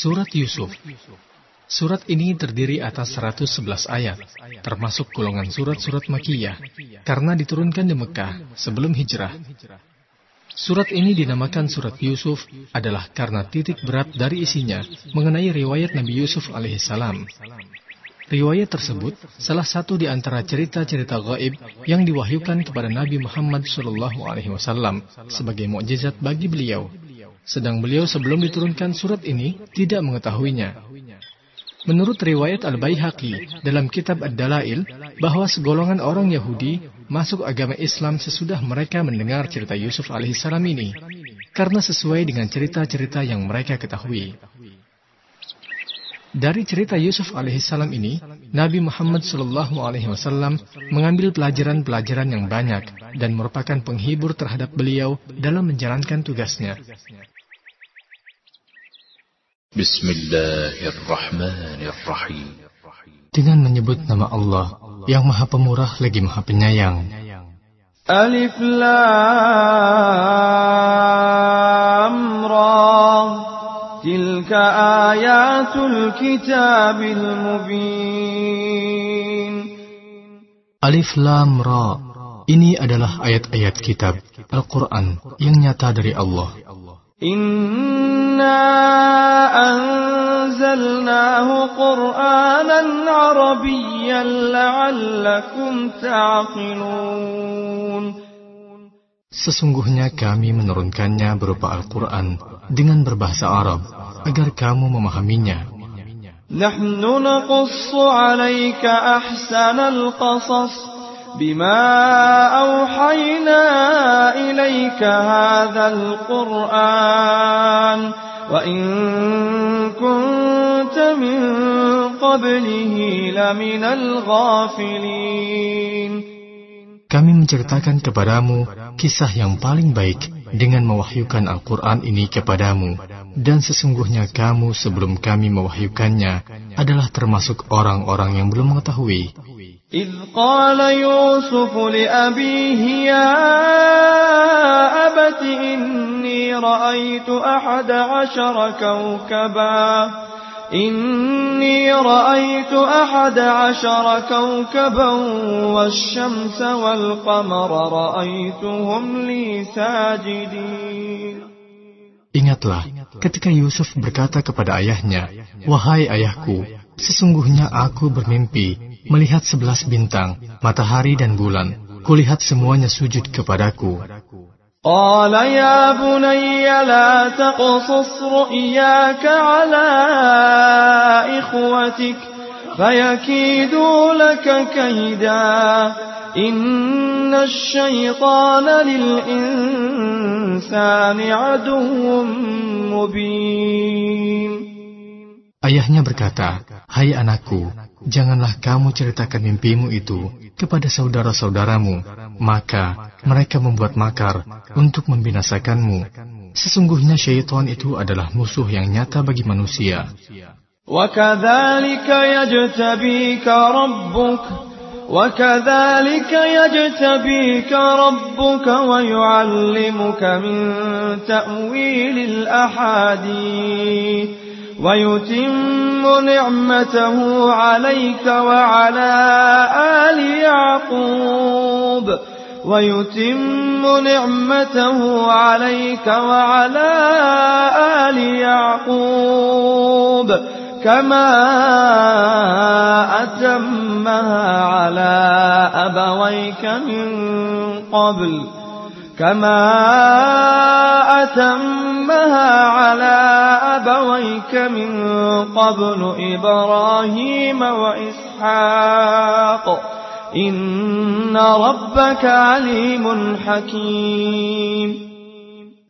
Surat Yusuf Surat ini terdiri atas 111 ayat, termasuk golongan surat-surat Makiyah, karena diturunkan di Mekah sebelum hijrah. Surat ini dinamakan Surat Yusuf adalah karena titik berat dari isinya mengenai riwayat Nabi Yusuf alaihissalam. Riwayat tersebut salah satu di antara cerita-cerita gaib yang diwahyukan kepada Nabi Muhammad SAW sebagai mukjizat bagi beliau. Sedang beliau sebelum diturunkan surat ini tidak mengetahuinya. Menurut riwayat Al-Baihaqi dalam kitab Ad-Dalail bahwa segolongan orang Yahudi masuk agama Islam sesudah mereka mendengar cerita Yusuf alaihissalam ini karena sesuai dengan cerita-cerita yang mereka ketahui. Dari cerita Yusuf alaihissalam ini, Nabi Muhammad sallallahu alaihi wasallam mengambil pelajaran-pelajaran yang banyak dan merupakan penghibur terhadap beliau dalam menjalankan tugasnya. Bismillahirrahmanirrahim. Dengan menyebut nama Allah yang Maha Pemurah lagi Maha Penyayang. Alif Lam Ra Tilka ayatul kitabil mubin Alif Lam Ra Ini adalah ayat-ayat kitab Al-Quran yang nyata dari Allah. Inna أنزلناه قرآنا عربيا لعلكم تعقلون Sesungguhnya kami menurunkannya berupa Al-Quran dengan berbahasa Arab agar kamu memahaminya. نحن نقص عليك أحسن القصص بما أوحينا إليك هذا القرآن وإن كنت من قبله لمن الغافلين Kami menceritakan kepadamu kisah yang paling baik dengan mewahyukan Al-Quran ini kepadamu. Dan sesungguhnya kamu sebelum kami mewahyukannya adalah termasuk orang-orang yang belum mengetahui. إذ قال يوسف لأبيه يا أبت إني رأيت أحد عشر كوكبا إني رأيت أحد عشر كوكبا والشمس والقمر رأيتهم لي ساجدين Ingatlah ketika Yusuf berkata kepada ayahnya, Wahai ayahku, sesungguhnya aku bermimpi melihat sebelas bintang, matahari dan bulan. Kulihat semuanya sujud kepadaku. قال يا بني لا تقصص رؤياك على إخوتك فيكيدوا لك كيدا إن الشيطان للإنسان عدو مبين Ayahnya berkata, Hai anakku, janganlah kamu ceritakan mimpimu itu kepada saudara-saudaramu, maka mereka membuat makar untuk membinasakanmu. Sesungguhnya syaitan itu adalah musuh yang nyata bagi manusia. وكذلك يجتبيك ربك وكذلك يجتبيك ربك ويعلمك من تأويل الأحاديث ويتم نعمته عليك وعلى آل يعقوب. ويتم نعمته عليك وعلى آل يعقوب. كما أتمها على أبويك من قبل. كما أتمها على أبويك من قبل إبراهيم وإسحاق إن ربك عليم حكيم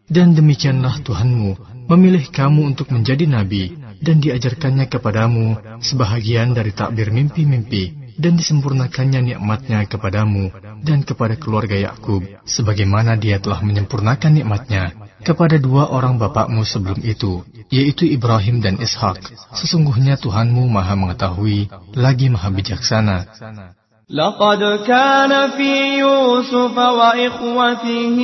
Dan demikianlah Tuhanmu memilih kamu untuk menjadi nabi dan diajarkannya kepadamu sebahagian dari takbir mimpi-mimpi dan disempurnakannya nikmatnya kepadamu dan kepada keluarga Yakub sebagaimana dia telah menyempurnakan nikmatnya kepada dua orang bapakmu sebelum itu yaitu Ibrahim dan Ishak sesungguhnya Tuhanmu maha mengetahui lagi maha bijaksana لقد كان في يوسف وإخوته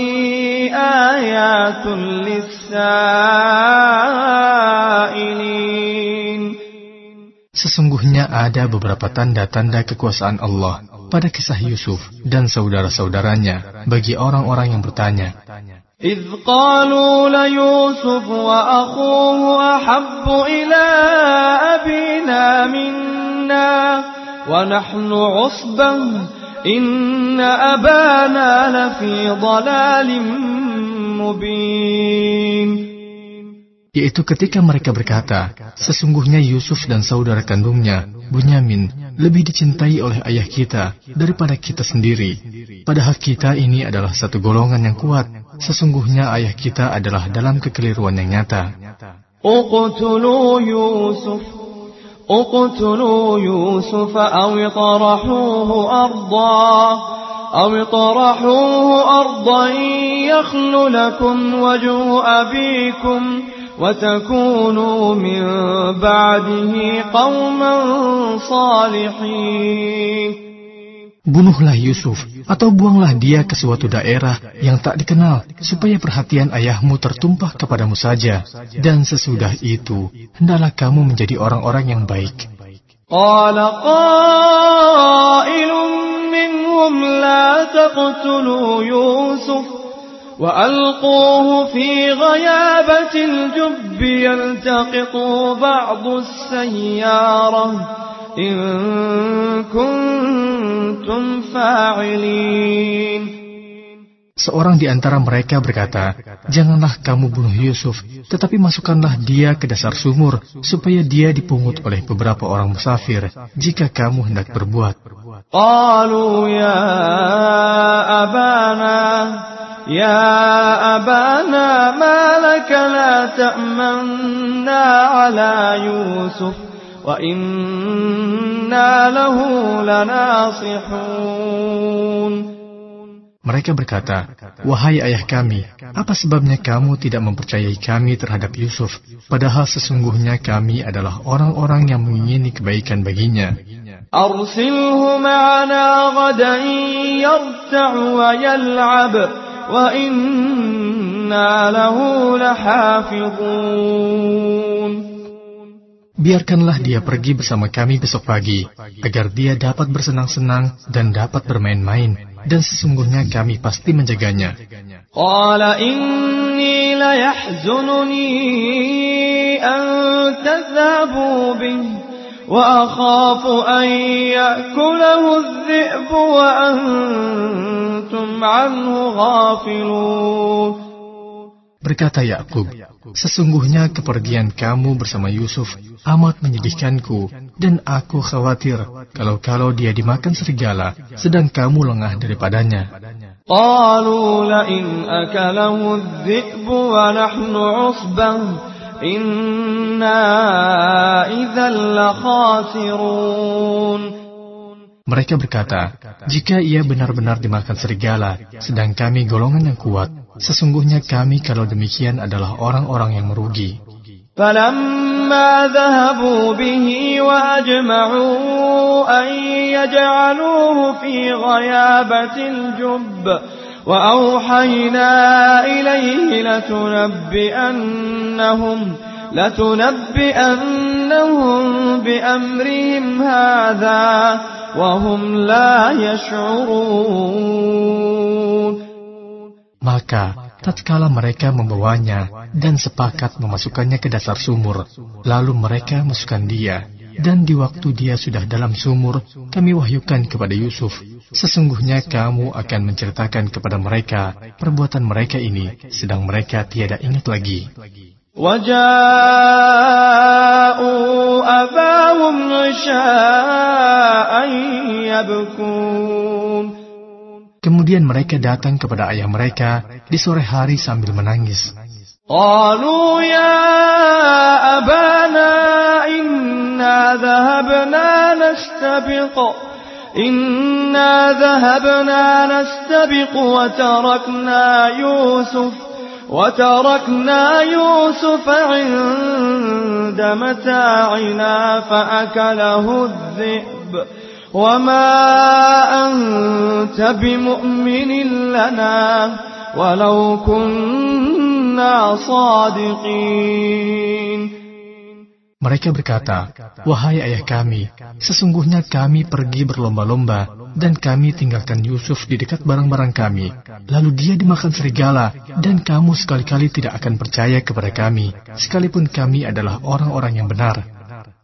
آيات للسائلين Sesungguhnya ada beberapa tanda-tanda kekuasaan Allah pada kisah Yusuf dan saudara-saudaranya bagi orang-orang yang bertanya. إذ قالوا ليوسف وأخوه أحب إلى أبينا منا ونحن عصبة إن أبانا لفي ضلال مبين Yaitu ketika mereka berkata, sesungguhnya Yusuf dan saudara kandungnya, Bunyamin, lebih dicintai oleh ayah kita daripada kita sendiri. Padahal kita ini adalah satu golongan yang kuat. Sesungguhnya ayah kita adalah dalam kekeliruan yang nyata. اقتلوا يوسف اقتلوا يوسف أو اطرحوه أرضا أو اطرحوه أرضا يخل لكم وجه أبيكم وتكونوا من بعده قوما صالحين Bunuhlah Yusuf atau buanglah dia ke suatu daerah yang tak dikenal supaya perhatian ayahmu tertumpah kepadamu saja dan sesudah itu hendaklah kamu menjadi orang-orang yang baik. قال قائل منهم لا تقتلوا يوسف وألقوه في غيابة الجب يلتقطوا بعض السيارة إن كنتم فاعلين Seorang di antara mereka berkata, Janganlah kamu bunuh Yusuf, tetapi masukkanlah dia ke dasar sumur, supaya dia dipungut oleh beberapa orang musafir, jika kamu hendak berbuat. قالوا يا أبانا يا أبانا ما لك لا تأمنا على يوسف وإنا له لناصحون Mereka berkata, Wahai ayah kami, apa sebabnya kamu tidak mempercayai kami terhadap Yusuf, padahal sesungguhnya kami adalah orang-orang yang mengingini kebaikan baginya. أرسله معنا غدا يرتع ويلعب وإنا له لحافظون Biarkanlah dia pergi bersama kami besok pagi, agar dia dapat bersenang-senang dan dapat bermain-main, dan sesungguhnya kami pasti menjaganya. Qala inni layahzununi an tazabu bih. Berkata Yakub, Sesungguhnya kepergian kamu bersama Yusuf amat menyedihkanku, dan aku khawatir kalau-kalau dia dimakan serigala, sedang kamu lengah daripadanya. Mereka berkata, jika ia benar-benar dimakan serigala, sedang kami golongan yang kuat, sesungguhnya kami kalau demikian adalah orang-orang yang merugi. فلما ذهبوا به وأجمعوا أن يجعلوه في غيابة الجب وأوحينا إليه لتنبئنهم لتنبئنهم بأمرهم هذا وهم لا يشعرون Maka, tatkala mereka membawanya dan sepakat memasukkannya ke dasar sumur, lalu mereka masukkan dia. Dan di waktu dia sudah dalam sumur, kami wahyukan kepada Yusuf, sesungguhnya kamu akan menceritakan kepada mereka perbuatan mereka ini, sedang mereka tiada ingat lagi. وجاءوا أباهم عشاء يبكون Kemudian mereka datang kepada ayah mereka di sore hari sambil menangis. قالوا يا أبانا إنا ذهبنا نستبق إنا ذهبنا نستبق وتركنا يوسف وتركنا يوسف عند متاعنا فأكله الذئب وما أنت بمؤمن لنا ولو كنا صادقين Mereka berkata, Wahai ayah kami, sesungguhnya kami pergi berlomba-lomba dan kami tinggalkan Yusuf di dekat barang-barang kami. Lalu dia dimakan serigala dan kamu sekali-kali tidak akan percaya kepada kami, sekalipun kami adalah orang-orang yang benar.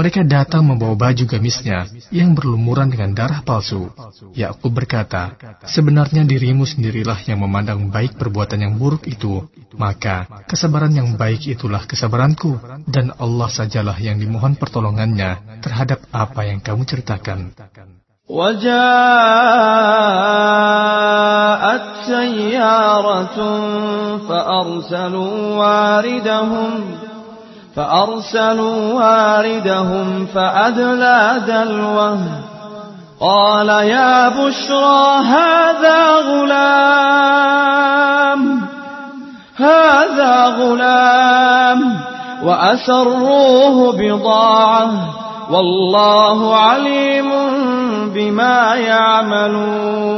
Mereka datang membawa baju gamisnya yang berlumuran dengan darah palsu. Yakub berkata, sebenarnya dirimu sendirilah yang memandang baik perbuatan yang buruk itu. Maka kesabaran yang baik itulah kesabaranku, dan Allah sajalah yang dimohon pertolongannya terhadap apa yang kamu ceritakan. وجاءت سيارة فأرسلوا واردهم فأرسلوا واردهم فأدلى دلوه قال يا بشرى هذا غلام هذا غلام وأسروه بضاعة والله عليم بما يعملون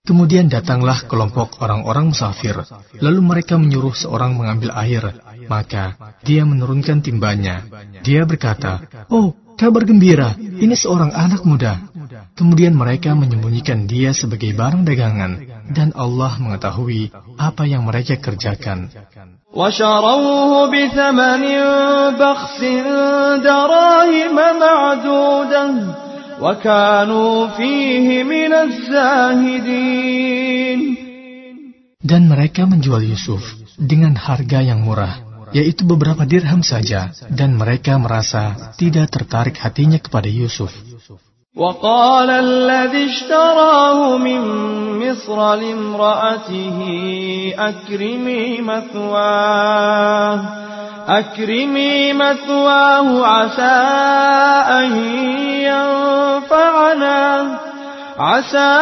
Kemudian datanglah kelompok orang-orang musafir, lalu mereka menyuruh seorang mengambil air, maka dia menurunkan timbanya. Dia berkata, Oh, kabar gembira, ini seorang anak muda. Kemudian mereka menyembunyikan dia sebagai barang dagangan. Dan Allah mengetahui apa yang mereka kerjakan. Dan mereka menjual Yusuf dengan harga yang murah yaitu beberapa dirham saja, dan mereka merasa tidak tertarik hatinya kepada Yusuf. وقال الذي اشتراه من مصر لامرأته أكرمي مثواه أكرمي مثواه عسى أن ينفعنا عسى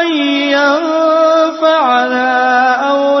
أن ينفعنا أو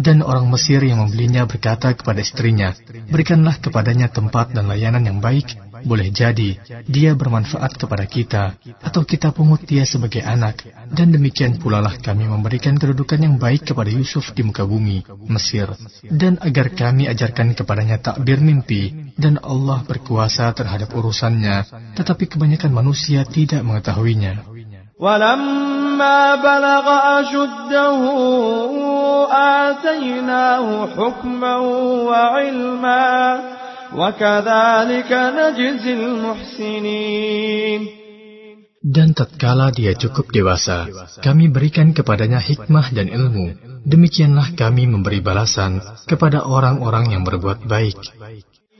Dan orang Mesir yang membelinya berkata kepada istrinya, Berikanlah kepadanya tempat dan layanan yang baik. Boleh jadi dia bermanfaat kepada kita, atau kita pungut dia sebagai anak. Dan demikian pula lah kami memberikan kedudukan yang baik kepada Yusuf di muka bumi, Mesir. Dan agar kami ajarkan kepadanya takbir mimpi, dan Allah berkuasa terhadap urusannya, tetapi kebanyakan manusia tidak mengetahuinya. ولما بلغ أشده آتيناه حكما وعلما وكذلك نجزي المحسنين Dan tatkala dia cukup dewasa, kami berikan kepadanya hikmah dan ilmu. Demikianlah kami memberi balasan kepada orang-orang yang berbuat baik.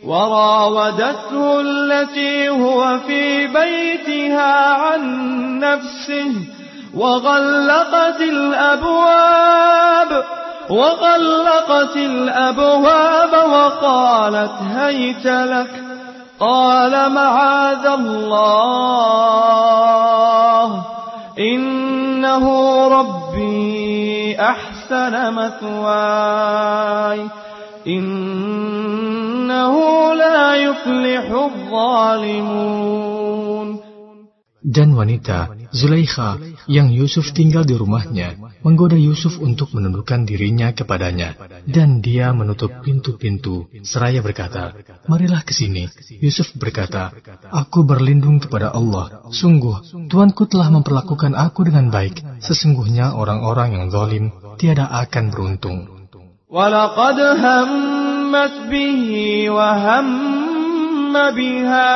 وراودته التي هو في بيتها عن نفسه وغلقت الأبواب وغلقت الأبواب وقالت هيت لك قال معاذ الله إنه ربي أحسن مثواي إنه لا يفلح الظالمون. Dan wanita, Zulaikha, yang Yusuf tinggal di rumahnya, menggoda Yusuf untuk menundukkan dirinya kepadanya, dan dia menutup pintu-pintu seraya berkata, "Marilah ke sini." Yusuf berkata, "Aku berlindung kepada Allah. Sungguh, Tuanku telah memperlakukan aku dengan baik. Sesungguhnya orang-orang yang zalim tiada akan beruntung." ولقد همت به وهم بها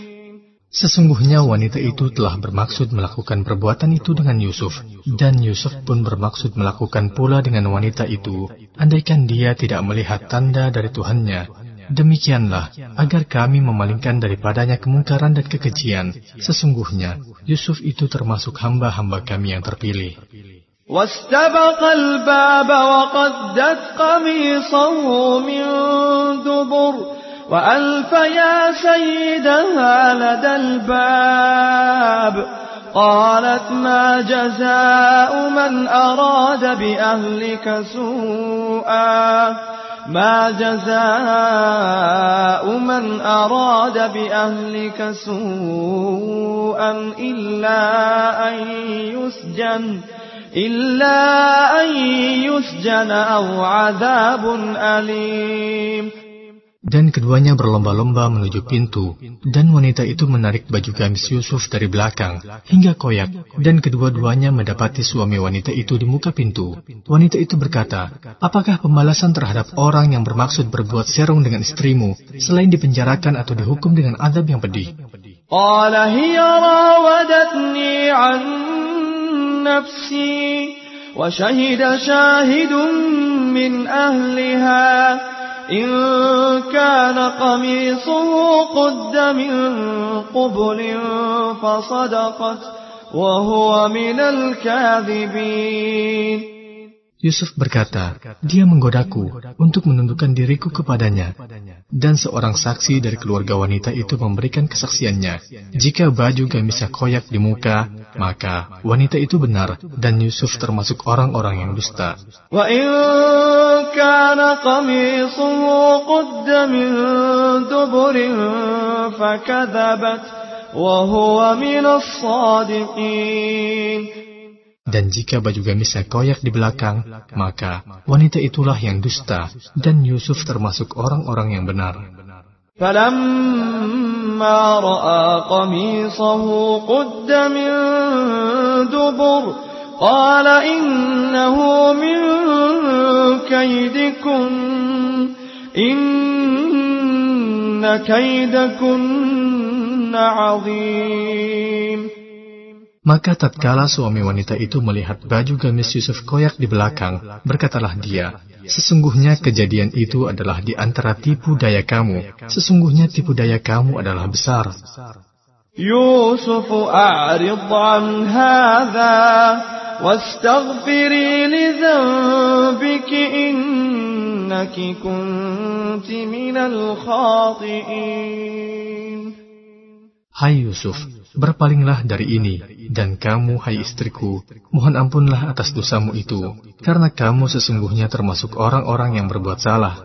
Sesungguhnya wanita itu telah bermaksud melakukan perbuatan itu dengan Yusuf, dan Yusuf pun bermaksud melakukan pula dengan wanita itu, andaikan dia tidak melihat tanda dari Tuhannya. Demikianlah, agar kami memalingkan daripadanya kemungkaran dan kekejian. Sesungguhnya, Yusuf itu termasuk hamba-hamba kami yang terpilih. واستبق الباب وقدت قميصه من دبر وألف يا سيدها لدى الباب. قالت ما جزاء من أراد بأهلك سوءا؟ ما جزاء من أراد بأهلك سوءا إلا أن يسجن إلا أن يسجن أو عذاب أليم. Dan keduanya berlomba-lomba menuju pintu, dan wanita itu menarik baju gamis Yusuf dari belakang, hingga koyak, dan kedua-duanya mendapati suami wanita itu di muka pintu. Wanita itu berkata, apakah pembalasan terhadap orang yang bermaksud berbuat serong dengan istrimu, selain dipenjarakan atau dihukum dengan adab yang pedih? قال هي راودتني عن نفسي وشهد شاهد من أهلها إن كان قميصه قد من قبل فصدقت وهو من الكاذبين Yusuf berkata, dia menggodaku untuk menundukkan diriku kepadanya. Dan seorang saksi dari keluarga wanita itu memberikan kesaksiannya. Jika baju gamisnya koyak di muka, maka wanita itu benar dan Yusuf termasuk orang-orang yang dusta. وإن كان قميصه قد من دبر فكذبت وهو من الصادقين Dan jika baju gamisnya koyak di belakang, maka wanita itulah yang dusta, dan Yusuf termasuk orang-orang yang benar. فلما رأى قميصه قد من دبر قال إنه من كيدكن إن كيدكن عظيم Maka tatkala suami wanita itu melihat baju gamis Yusuf koyak di belakang, berkatalah dia, Sesungguhnya kejadian itu adalah di antara tipu daya kamu. Sesungguhnya tipu daya kamu adalah besar. يوسف أعرض عن هذا واستغفري لذنبك إنك كنت من الخاطئين Hai Yusuf, berpalinglah dari ini, dan kamu, hai istriku, mohon ampunlah atas dosamu itu, karena kamu sesungguhnya termasuk orang-orang yang berbuat salah.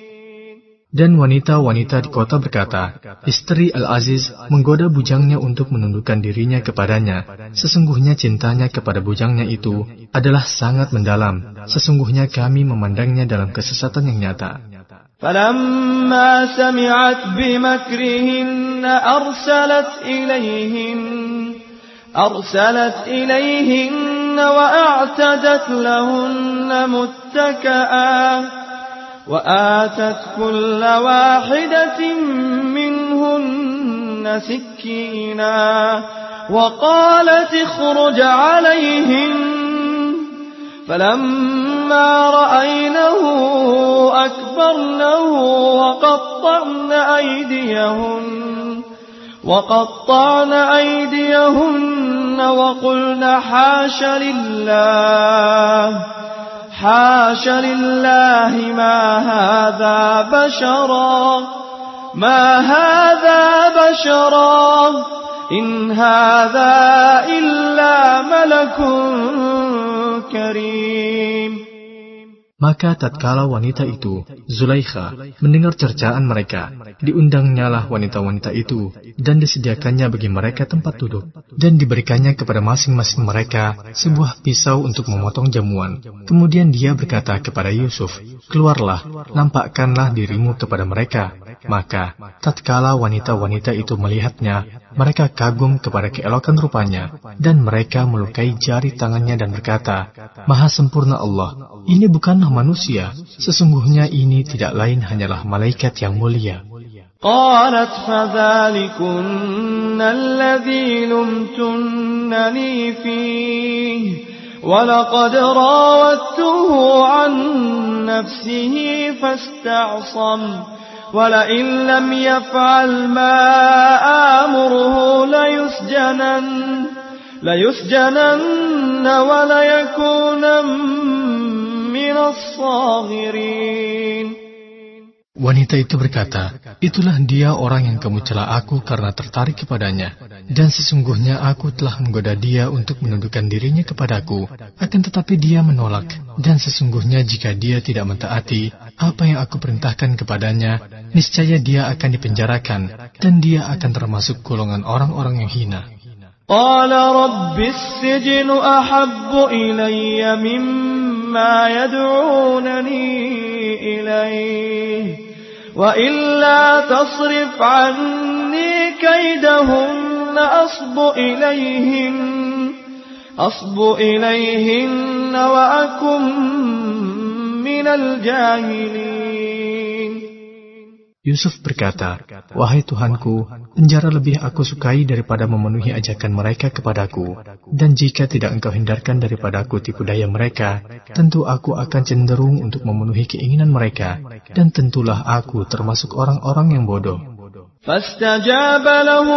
Dan wanita-wanita di kota berkata, istri Al-Aziz menggoda bujangnya untuk menundukkan dirinya kepadanya. Sesungguhnya cintanya kepada bujangnya itu adalah sangat mendalam. Sesungguhnya kami memandangnya dalam kesesatan yang nyata. فلما سمعت بمكرهن أرسلت إليهن أرسلت إليهن وأعتدت لهن متكئا وآتت كل واحدة منهن سكينا وقالت اخرج عليهن فلما رأينه أكبرنه وقطعن أيديهن وقطعن أيديهن وقلن حاش لله حاش لله ما هذا بشرا ما هذا بشرا إن هذا إلا ملك كريم. Maka tatkala wanita itu, Zulaikha, mendengar cercaan mereka, diundangnya wanita-wanita itu, dan disediakannya bagi mereka tempat duduk, dan diberikannya kepada masing-masing mereka sebuah pisau untuk memotong jamuan. Kemudian dia berkata kepada Yusuf, Keluarlah, nampakkanlah dirimu kepada mereka. Maka, tatkala wanita-wanita itu melihatnya, mereka kagum kepada keelokan rupanya, dan mereka melukai jari tangannya dan berkata, Maha sempurna Allah, ini bukanlah manusia, sesungguhnya ini tidak lain hanyalah malaikat yang mulia. قالت فذلكن الذي لمتنني فيه ولقد راودته عن نفسه فاستعصم ولئن لم يفعل ما آمره ليسجنن ليسجنن وليكون من الصاغرين Wanita itu berkata, Itulah dia orang yang kamu cela aku karena tertarik kepadanya. Dan sesungguhnya aku telah menggoda dia untuk menundukkan dirinya kepadaku. Akan tetapi dia menolak. Dan sesungguhnya jika dia tidak mentaati apa yang aku perintahkan kepadanya, niscaya dia akan dipenjarakan. Dan dia akan termasuk golongan orang-orang yang hina. قال رب السجن أحب إلي مما يدعونني إليه وإلا تصرف عني كيدهن أصب إليهن أصب إليهن وأكن من الجاهلين Yusuf berkata, Wahai Tuhanku, penjara lebih aku sukai daripada memenuhi ajakan mereka kepadaku. Dan jika tidak engkau hindarkan daripadaku tipu daya mereka, tentu aku akan cenderung untuk memenuhi keinginan mereka. Dan tentulah aku termasuk orang-orang yang bodoh. فاستجاب له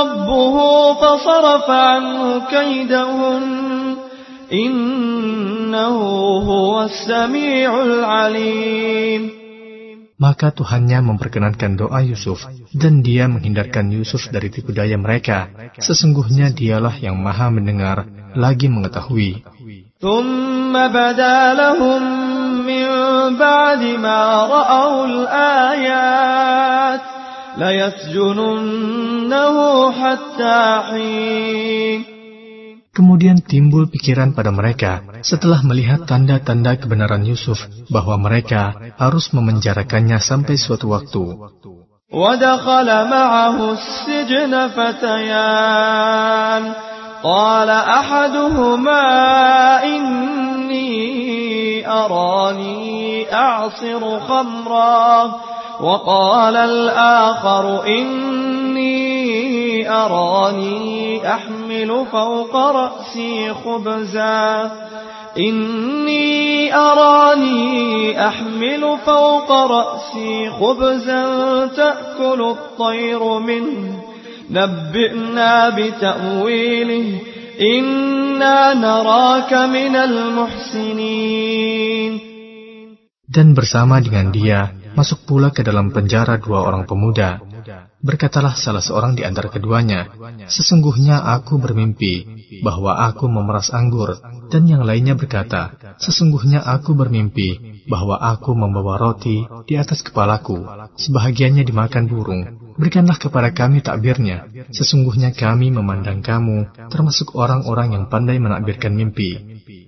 ربه فصرف عنه كيدهن Maka Tuhannya memperkenankan doa Yusuf, dan dia menghindarkan Yusuf dari tipu daya mereka. Sesungguhnya dialah yang maha mendengar, lagi mengetahui. ثم بدا لهم من بعد ما رأوا الآيات ليسجننه حتى حين Kemudian timbul pikiran pada mereka setelah melihat tanda-tanda kebenaran Yusuf bahwa mereka harus memenjarakannya sampai suatu waktu. ودخل معه السجن فتيان قال أحدهما إني أراني أعصر خمرا وقال الآخر إني أراني أحمل فوق رأسي خبزا. إني أراني أحمل فوق رأسي خبزا تأكل الطير منه. نبئنا بتأويله. إنا نراك من المحسنين. Dan bersama dengan dia, masuk pula ke dalam penjara dua orang pemuda. Berkatalah salah seorang di antara keduanya, Sesungguhnya aku bermimpi bahwa aku memeras anggur, dan yang lainnya berkata, Sesungguhnya aku bermimpi bahwa aku membawa roti di atas kepalaku, sebahagiannya dimakan burung. Berikanlah kepada kami takbirnya, sesungguhnya kami memandang kamu, termasuk orang-orang yang pandai menakbirkan mimpi.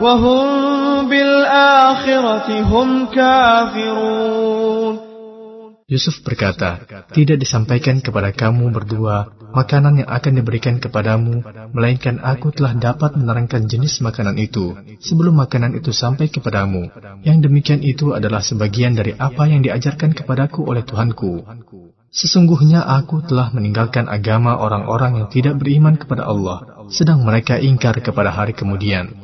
وهم بالآخرة هم كافرون Yusuf berkata, Tidak disampaikan kepada kamu berdua makanan yang akan diberikan kepadamu, melainkan aku telah dapat menerangkan jenis makanan itu sebelum makanan itu sampai kepadamu. Yang demikian itu adalah sebagian dari apa yang diajarkan kepadaku oleh Tuhanku. Sesungguhnya aku telah meninggalkan agama orang-orang yang tidak beriman kepada Allah, sedang mereka ingkar kepada hari kemudian.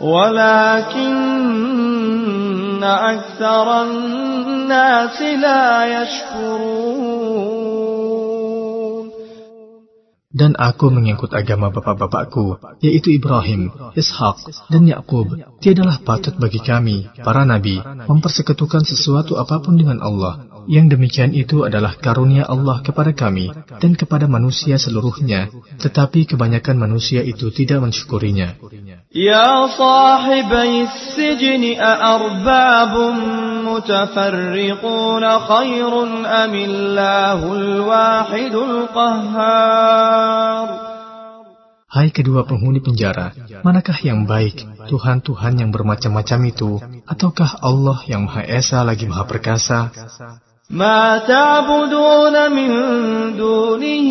ولكن أكثر الناس لا يشكرون Dan aku mengikut agama bapak-bapakku, yaitu Ibrahim, Ishak, dan Yakub. Tiadalah patut bagi kami, para nabi, mempersekutukan sesuatu apapun dengan Allah. Yang demikian itu adalah karunia Allah kepada kami dan kepada manusia seluruhnya, tetapi kebanyakan manusia itu tidak mensyukurinya. يا صاحبي السجن أأرباب متفرقون خير أم الله الواحد القهار Hai kedua penghuni penjara, manakah yang baik, Tuhan-Tuhan yang bermacam-macam itu, ataukah Allah yang Maha Esa lagi Maha Perkasa? ما تعبدون من دونه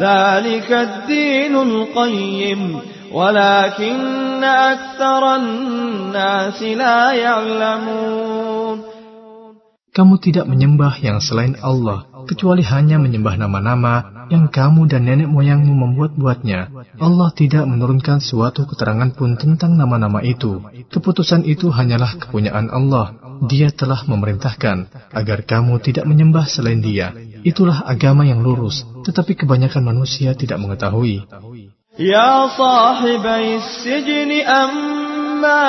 ذلك الدين القيم ولكن أكثر الناس لا يعلمون Kamu tidak menyembah yang selain Allah, kecuali hanya menyembah nama-nama yang kamu dan nenek moyangmu membuat-buatnya. Allah tidak menurunkan suatu keterangan pun tentang nama-nama itu. Keputusan itu hanyalah kepunyaan Allah. Dia telah memerintahkan agar kamu tidak menyembah selain dia. Itulah agama yang lurus, tetapi kebanyakan manusia tidak mengetahui. يا صاحبي السجن أما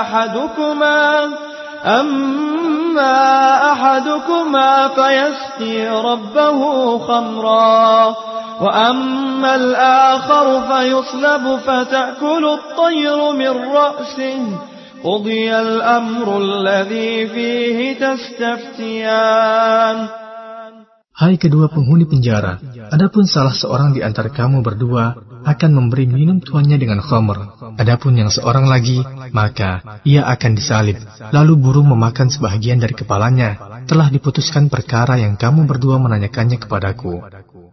أحدكما أما أحدكما فيسقي ربه خمرا وأما الآخر فيصلب فتأكل الطير من رأسه قضي الأمر الذي فيه تستفتيان Hai kedua penghuni penjara, adapun salah seorang di antara kamu berdua akan memberi minum tuannya dengan khamr. Adapun yang seorang lagi, maka ia akan disalib. Lalu burung memakan sebahagian dari kepalanya. Telah diputuskan perkara yang kamu berdua menanyakannya kepadaku.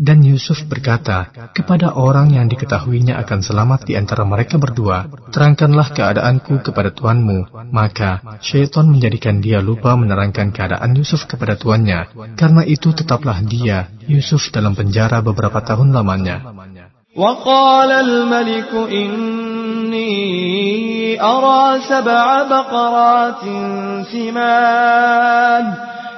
Dan Yusuf berkata kepada orang yang diketahuinya akan selamat di antara mereka berdua, terangkanlah keadaanku kepada tuanmu. Maka syaitan menjadikan dia lupa menerangkan keadaan Yusuf kepada tuannya. Karena itu tetaplah dia, Yusuf dalam penjara beberapa tahun lamanya. وقال الملك إني أرى سبع بقرات سمان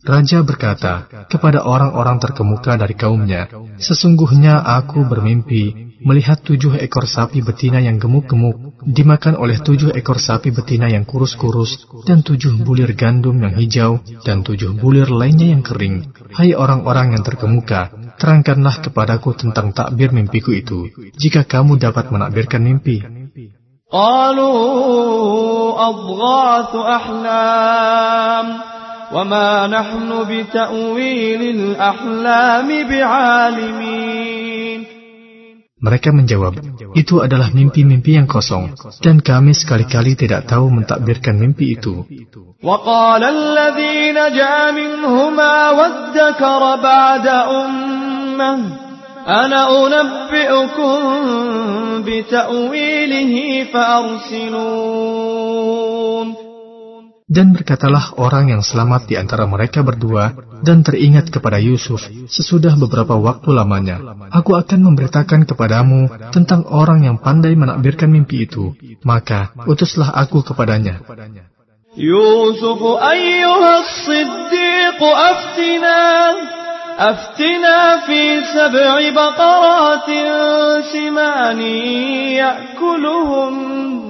Raja berkata kepada orang-orang terkemuka dari kaumnya, Sesungguhnya aku bermimpi melihat tujuh ekor sapi betina yang gemuk-gemuk dimakan oleh tujuh ekor sapi betina yang kurus-kurus dan tujuh bulir gandum yang hijau dan tujuh bulir lainnya yang kering. Hai orang-orang yang terkemuka, terangkanlah kepadaku tentang takbir mimpiku itu, jika kamu dapat menakbirkan mimpi. وما نحن بتأويل الأحلام بعالمين Mereka menjawab, itu adalah mimpi-mimpi yang kosong, dan kami sekali-kali tidak tahu mentakbirkan mimpi itu. وقال الذي نجا منهما وادكر بعد أمة أنا أنبئكم بتأويله فأرسلون dan berkatalah orang yang selamat di antara mereka berdua dan teringat kepada Yusuf sesudah beberapa waktu lamanya. Aku akan memberitakan kepadamu tentang orang yang pandai menakbirkan mimpi itu. Maka utuslah aku kepadanya. Yusuf ayyuhas siddiq aftina aftina fi sab'i baqaratin simani ya'kuluhun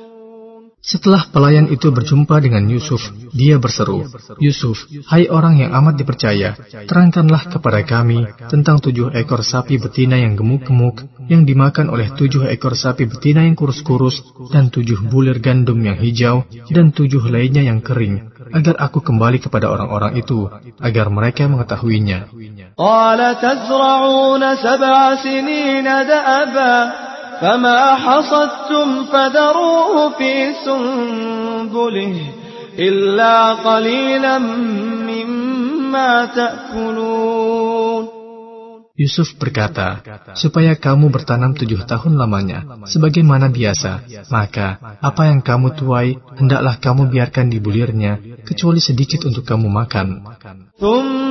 Setelah pelayan itu berjumpa dengan Yusuf, dia berseru, Yusuf, hai orang yang amat dipercaya, terangkanlah kepada kami tentang tujuh ekor sapi betina yang gemuk-gemuk, yang dimakan oleh tujuh ekor sapi betina yang kurus-kurus, dan tujuh bulir gandum yang hijau, dan tujuh lainnya yang kering, agar aku kembali kepada orang-orang itu, agar mereka mengetahuinya. فما حصدتم فذروه في سنبله إلا قليلا مما تأكلون Yusuf berkata, supaya kamu bertanam tujuh tahun lamanya, sebagaimana biasa, maka apa yang kamu tuai, hendaklah kamu biarkan di bulirnya, kecuali sedikit untuk kamu makan.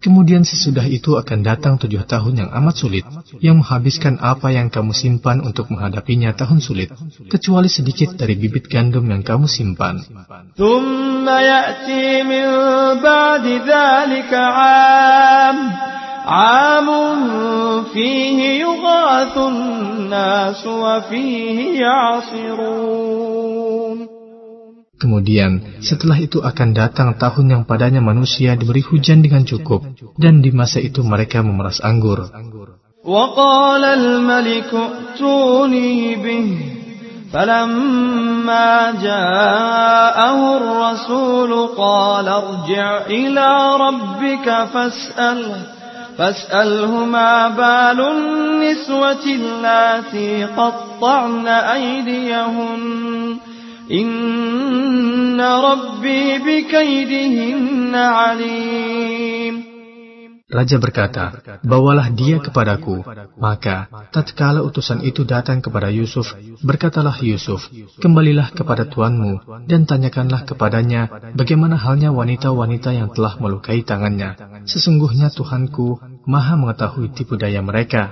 Kemudian sesudah itu akan datang tujuh tahun yang amat sulit, yang menghabiskan apa yang kamu simpan untuk menghadapinya tahun sulit, kecuali sedikit dari bibit gandum yang kamu simpan. عام فيه يغاث الناس وفيه يعصرون Kemudian, setelah itu akan datang tahun yang padanya manusia diberi hujan dengan cukup, dan di masa itu mereka memeras anggur. وقال الملك ائتوني به فلما جاءه الرسول قال ارجع إلى ربك فاسأله فاسأله ما بال النسوة اللاتي قطعن أيديهن Raja berkata, bawalah dia kepadaku. Maka, tatkala utusan itu datang kepada Yusuf, berkatalah Yusuf, kembalilah kepada tuanmu, dan tanyakanlah kepadanya bagaimana halnya wanita-wanita yang telah melukai tangannya. Sesungguhnya Tuhanku maha mengetahui tipu daya mereka.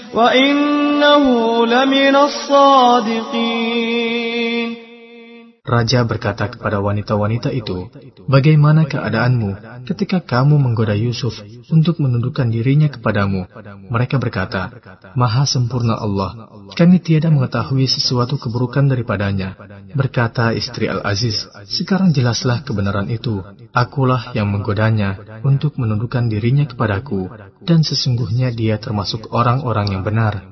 وإنه لمن الصادقين Raja berkata kepada wanita-wanita itu, Bagaimana keadaanmu ketika kamu menggoda Yusuf untuk menundukkan dirinya kepadamu? Mereka berkata, Maha sempurna Allah, kami tiada mengetahui sesuatu keburukan daripadanya. Berkata istri Al-Aziz, sekarang jelaslah kebenaran itu. Akulah yang menggodanya untuk menundukkan dirinya kepadaku, dan sesungguhnya dia termasuk orang-orang yang benar.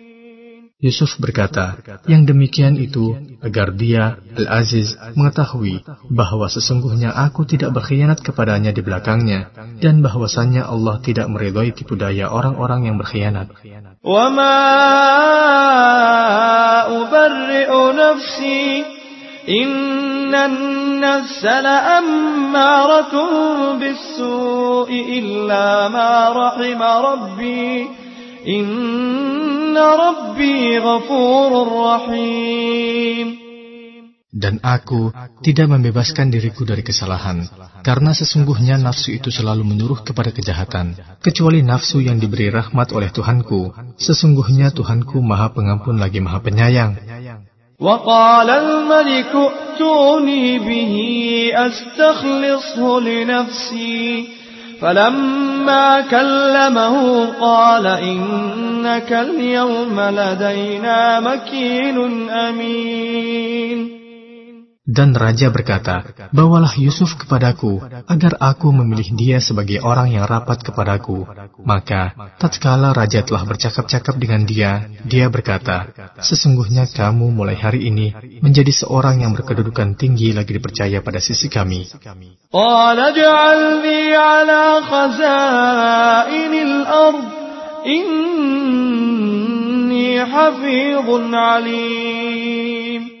Yusuf berkata, yang demikian itu agar dia, Al-Aziz, mengetahui bahwa sesungguhnya aku tidak berkhianat kepadanya di belakangnya, dan bahwasannya Allah tidak meridhoi tipu daya orang-orang yang berkhianat. وما أبرئ نفسي إن النفس لأمارة بالسوء إلا ما رحم ربي إن ربي غفور رحيم Dan aku tidak membebaskan diriku dari kesalahan, karena sesungguhnya nafsu itu selalu menyuruh kepada kejahatan, kecuali nafsu yang diberi rahmat oleh Tuhanku. Sesungguhnya Tuhanku maha pengampun lagi maha penyayang. وقال الملك ائتوني به أستخلصه لنفسي فلما كلمه قال إنك اليوم لدينا مكين أمين. Dan raja berkata, Bawalah Yusuf kepadaku, agar aku memilih dia sebagai orang yang rapat kepadaku. Maka, tatkala raja telah bercakap-cakap dengan dia, dia berkata, Sesungguhnya kamu mulai hari ini menjadi seorang yang berkedudukan tinggi lagi dipercaya pada sisi kami. Inni hafizun alim.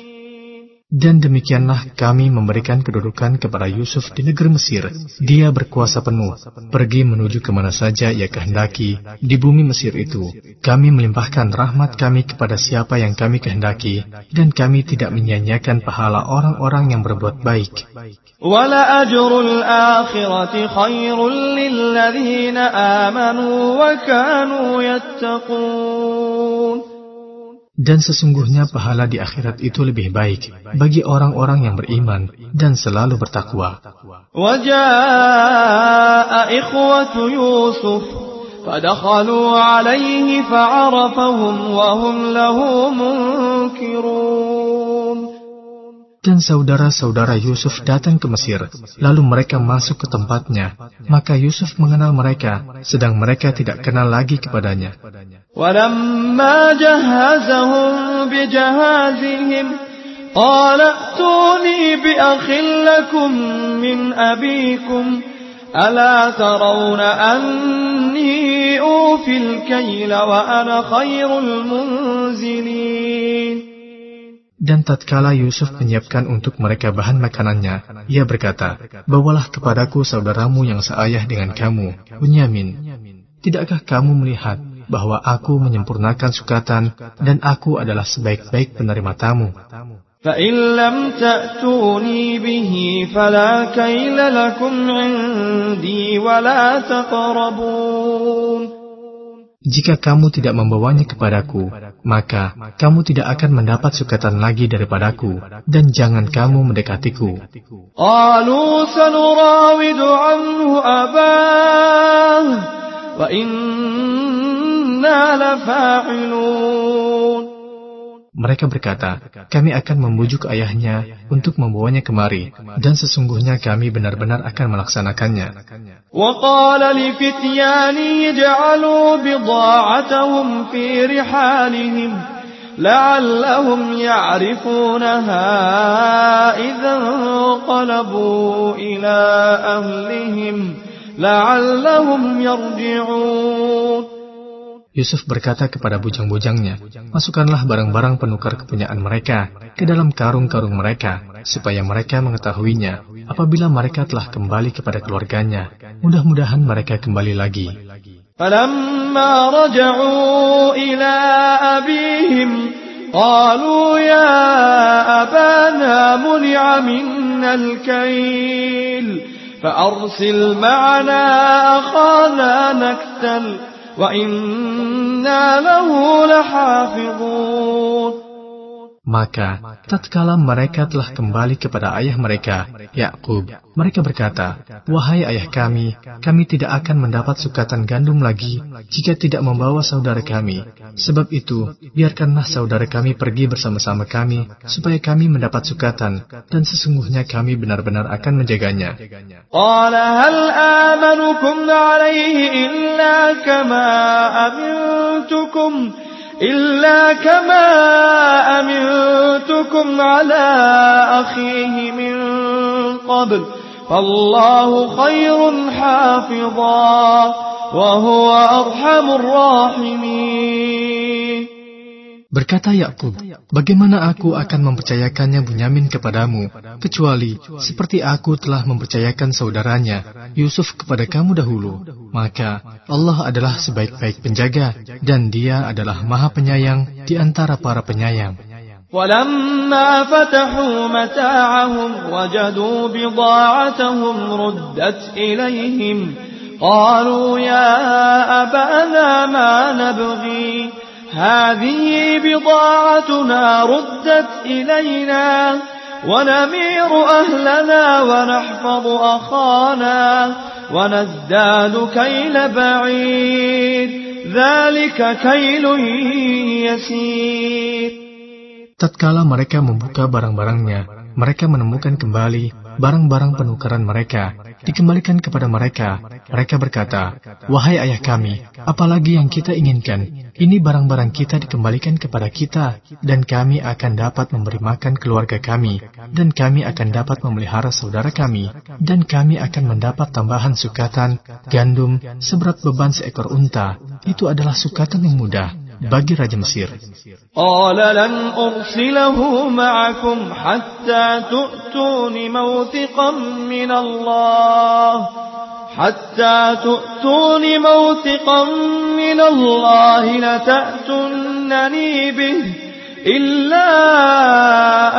Dan demikianlah kami memberikan kedudukan kepada Yusuf di negeri Mesir. Dia berkuasa penuh, pergi menuju ke mana saja ia kehendaki di bumi Mesir itu. Kami melimpahkan rahmat kami kepada siapa yang kami kehendaki, dan kami tidak menyanyiakan pahala orang-orang yang berbuat baik. Dan sesungguhnya pahala di akhirat itu lebih baik bagi orang-orang yang beriman dan selalu bertakwa. وجاء إخوة يوسف فدخلوا عليه فعرفهم وهم له منكرون Dan saudara-saudara Yusuf datang ke Mesir, lalu mereka masuk ke tempatnya. Maka Yusuf mengenal mereka, sedang mereka tidak kenal lagi kepadanya. ولما جهزهم بجهازهم قال ائتوني بأخ لكم من أبيكم ألا ترون أني أوفي الكيل وأنا خير المنزلين Dan tatkala Yusuf menyiapkan untuk mereka bahan makanannya, ia berkata, Bawalah kepadaku saudaramu yang seayah dengan kamu, Bunyamin. Tidakkah kamu melihat bahwa aku menyempurnakan sukatan dan aku adalah sebaik-baik penerima tamu? فإن لم تأتوني به فلا كيل لكم عندي ولا تقربون Jika kamu tidak membawanya kepadaku, maka kamu tidak akan mendapat sukatan lagi daripadaku, dan jangan kamu mendekatiku. قالوا سنراود عنه أباه وإنا لفاعلون Mereka berkata, kami akan membujuk ayahnya untuk membawanya kemari, dan sesungguhnya kami benar-benar akan melaksanakannya. وقال لفتيانه اجعلوا بضاعتهم في رحالهم لعلهم يعرفونها إذا انقلبوا إلى أهلهم لعلهم يرجعون Yusuf berkata kepada bujang-bujangnya, Masukkanlah barang-barang penukar kepunyaan mereka ke dalam karung-karung mereka, supaya mereka mengetahuinya apabila mereka telah kembali kepada keluarganya. Mudah-mudahan mereka kembali lagi. فلما رجعوا إلى أبيهم قالوا يا أبانا منع منا الكيل فأرسل معنا أخانا نكتل وإنا له لحافظون. Maka, tatkala mereka telah kembali kepada ayah mereka, Yakub, mereka berkata, Wahai ayah kami, kami tidak akan mendapat sukatan gandum lagi jika tidak membawa saudara kami. Sebab itu, biarkanlah saudara kami pergi bersama-sama kami, supaya kami mendapat sukatan, dan sesungguhnya kami benar-benar akan menjaganya. إلا كما أمنتكم على أخيه من قبل فالله خير حافظا وهو أرحم الراحمين. Berkata Yakub, bagaimana aku akan mempercayakannya Bunyamin kepadamu, kecuali seperti aku telah mempercayakan saudaranya, Yusuf kepada kamu dahulu. Maka Allah adalah sebaik-baik penjaga, dan dia adalah maha penyayang di antara para penyayang. ولما فتحوا متاعهم وجدوا بضاعتهم ردت إليهم قالوا يا أبانا ما نبغي هذه بضاعتنا ردت إلينا ونمير أهلنا ونحفظ أخانا ونزداد كيل بعيد ذلك كيل يسير Tatkala mereka membuka barang-barangnya, mereka menemukan kembali barang-barang penukaran mereka dikembalikan kepada mereka. Mereka berkata, Wahai ayah kami, apalagi yang kita inginkan, ini barang-barang kita dikembalikan kepada kita, dan kami akan dapat memberi makan keluarga kami, dan kami akan dapat memelihara saudara kami, dan kami akan mendapat tambahan sukatan, gandum, seberat beban seekor unta. Itu adalah sukatan yang mudah bagi Raja. قال لن أرسله معكم حتى تؤتون موثقا من الله حتى تؤتون موثقا من الله لتأتنني به إلا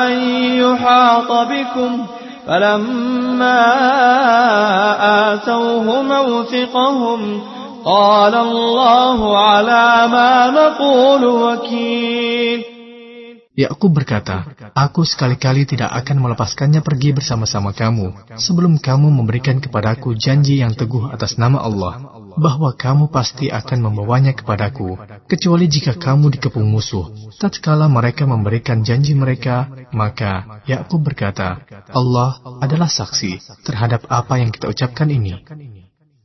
أن يحاط بكم فلما آتوه موثقهم قال الله على ما نقول وكيل Yakub berkata, Aku sekali-kali tidak akan melepaskannya pergi bersama-sama kamu, sebelum kamu memberikan kepadaku janji yang teguh atas nama Allah, bahwa kamu pasti akan membawanya kepadaku, kecuali jika kamu dikepung musuh. Tatkala mereka memberikan janji mereka, maka Yakub berkata, Allah adalah saksi terhadap apa yang kita ucapkan ini.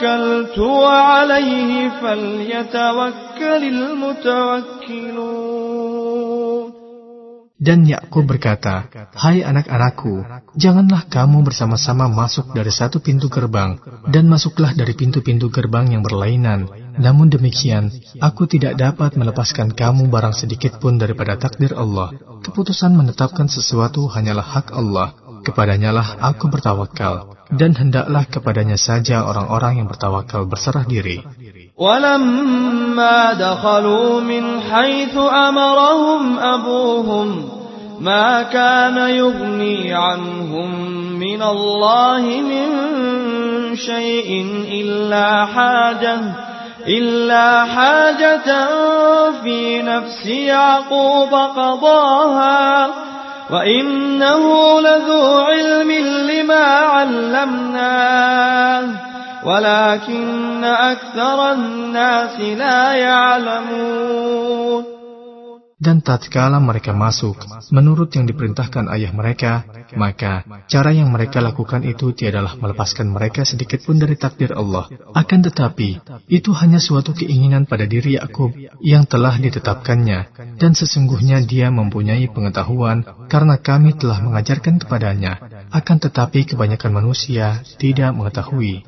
توكلت وعليه فليتوكل المتوكلون Dan Yakub berkata, Hai anak-anakku, janganlah kamu bersama-sama masuk dari satu pintu gerbang, dan masuklah dari pintu-pintu gerbang yang berlainan. Namun demikian, aku tidak dapat melepaskan kamu barang sedikit pun daripada takdir Allah. Keputusan menetapkan sesuatu hanyalah hak Allah. Kepadanya lah aku bertawakal, dan hendaklah kepadanya saja orang-orang yang bertawakal berserah diri. ولما دخلوا من حيث أمرهم أبوهم ما كان يغني عنهم من الله من شيء إلا حاجة إلا حاجة في نفس يعقوب قضاها وإنه لذو علم لما علمناه ولكن أكثر الناس لا يعلمون. Dan tatkala mereka masuk, menurut yang diperintahkan ayah mereka, maka cara yang mereka lakukan itu tiadalah melepaskan mereka sedikit pun dari takdir Allah. Akan tetapi, itu hanya suatu keinginan pada diri Yakub yang telah ditetapkannya, dan sesungguhnya dia mempunyai pengetahuan karena kami telah mengajarkan kepadanya. Akan tetapi kebanyakan manusia tidak mengetahui.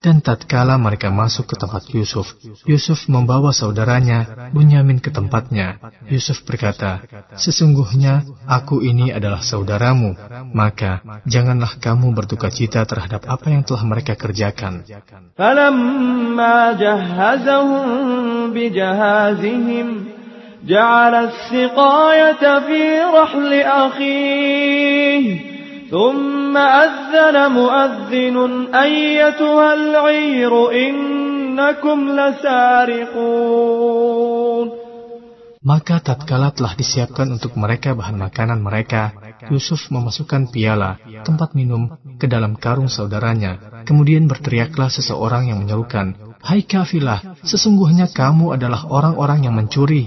Dan tatkala mereka masuk ke tempat Yusuf, Yusuf membawa saudaranya Bunyamin ke tempatnya. Yusuf berkata, Sesungguhnya aku ini adalah saudaramu, maka janganlah kamu berduka cita terhadap apa yang telah mereka kerjakan. جعل السقاية في رحل أخيه ثم أذن مؤذن أيتها العير إنكم لسارقون Maka tatkala telah disiapkan untuk mereka bahan makanan mereka, Yusuf memasukkan piala, tempat minum, ke dalam karung saudaranya. Kemudian berteriaklah seseorang yang menyerukan, Hai kafilah, sesungguhnya kamu adalah orang-orang yang mencuri.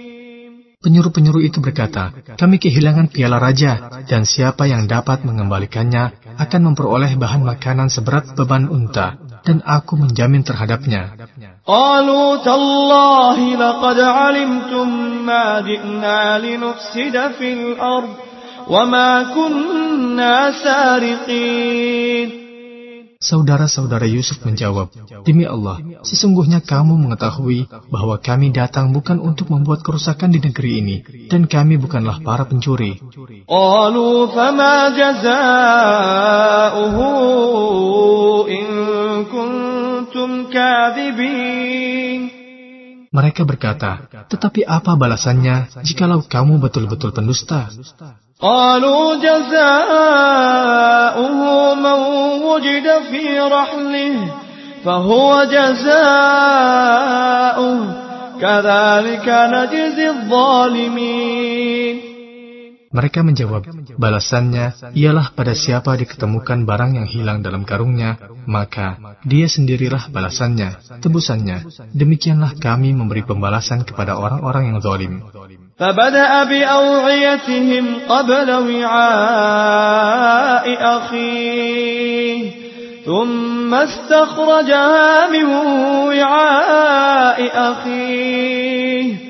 Penyuruh-penyuruh itu berkata, kami kehilangan piala raja, dan siapa yang dapat mengembalikannya akan memperoleh bahan makanan seberat beban unta, dan aku menjamin terhadapnya. Saudara-saudara Yusuf menjawab, Demi Allah, sesungguhnya kamu mengetahui bahwa kami datang bukan untuk membuat kerusakan di negeri ini, dan kami bukanlah para pencuri. Mereka berkata, tetapi apa balasannya jikalau kamu betul-betul pendusta? قالوا جزاؤه من وجد في رحله فهو جزاؤه كذلك نجزي الظالمين Mereka menjawab, balasannya ialah pada siapa diketemukan barang yang hilang dalam karungnya, maka dia sendirilah balasannya, tebusannya. Demikianlah kami memberi pembalasan kepada orang-orang yang zalim. فبدأ بأوعيتهم قبل وعاء أخيه ثم استخرجها من وعاء أخيه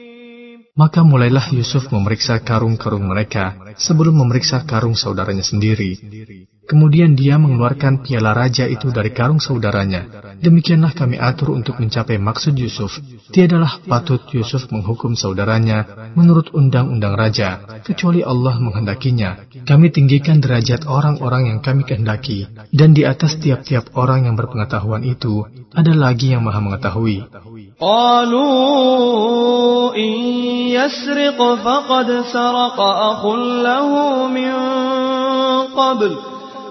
Maka mulailah Yusuf memeriksa karung-karung mereka sebelum memeriksa karung saudaranya sendiri. Kemudian dia mengeluarkan piala raja itu dari karung saudaranya. Demikianlah kami atur untuk mencapai maksud Yusuf. Tiadalah patut Yusuf menghukum saudaranya menurut undang-undang raja, kecuali Allah menghendakinya. Kami tinggikan derajat orang-orang yang kami kehendaki, dan di atas tiap-tiap orang yang berpengetahuan itu, ada lagi yang maha mengetahui. قالوا إن يسرق فقد سرق أخ له من قبل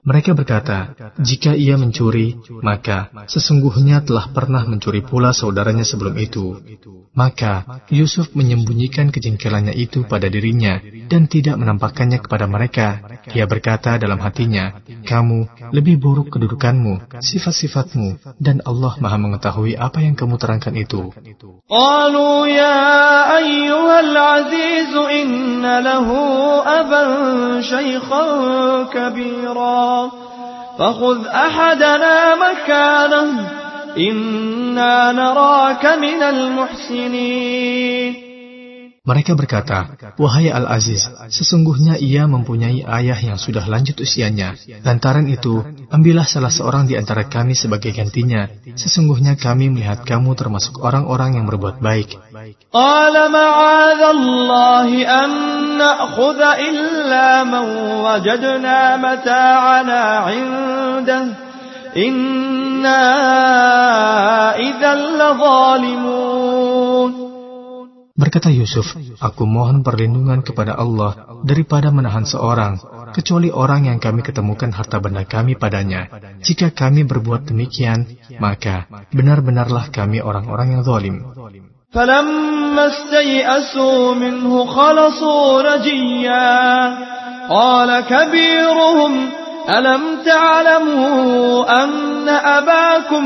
Mereka berkata, jika ia mencuri, maka sesungguhnya telah pernah mencuri pula saudaranya sebelum itu. Maka Yusuf menyembunyikan kejengkelannya itu pada dirinya dan tidak menampakkannya kepada mereka. Ia berkata dalam hatinya, kamu lebih buruk kedudukanmu, sifat-sifatmu, dan Allah maha mengetahui apa yang kamu terangkan itu. lahu aban. قصرا فخذ أحدنا مكانه إنا نراك من المحسنين. Mereka berkata, Wahai Al-Aziz, sesungguhnya ia mempunyai ayah yang sudah lanjut usianya. Lantaran itu, ambillah salah seorang di antara kami sebagai gantinya. Sesungguhnya kami melihat kamu termasuk orang-orang yang berbuat baik. قال معاذ الله أن نأخذ إلا من وجدنا متاعنا عنده إنا إذا لظالمون Berkata Yusuf, aku mohon perlindungan kepada Allah daripada menahan seorang, kecuali orang yang kami ketemukan harta benda kami padanya. Jika kami berbuat demikian, maka benar-benarlah kami orang-orang yang zalim. فلما استيئسوا منه خلصوا نجيا قال كبيرهم ألم تعلموا أن أباكم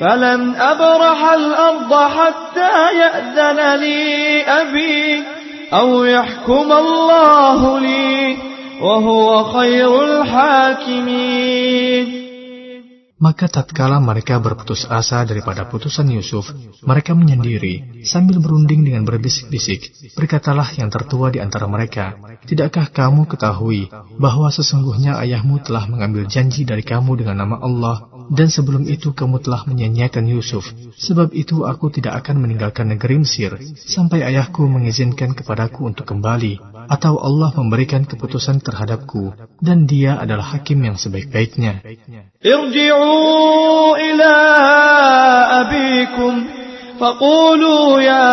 فلن أبرح الأرض حتى يأذن لي أبي أو يحكم الله لي وهو خير الحاكمين Maka tatkala mereka berputus asa daripada putusan Yusuf, mereka menyendiri sambil berunding dengan berbisik-bisik. Berkatalah yang tertua di antara mereka, Tidakkah kamu ketahui bahwa sesungguhnya ayahmu telah mengambil janji dari kamu dengan nama Allah dan sebelum itu kamu telah menyanyiakan Yusuf. Sebab itu aku tidak akan meninggalkan negeri Mesir sampai ayahku mengizinkan kepadaku untuk kembali atau Allah memberikan keputusan terhadapku dan dia adalah hakim yang sebaik-baiknya. ارجعوا إلى أبيكم فقولوا يا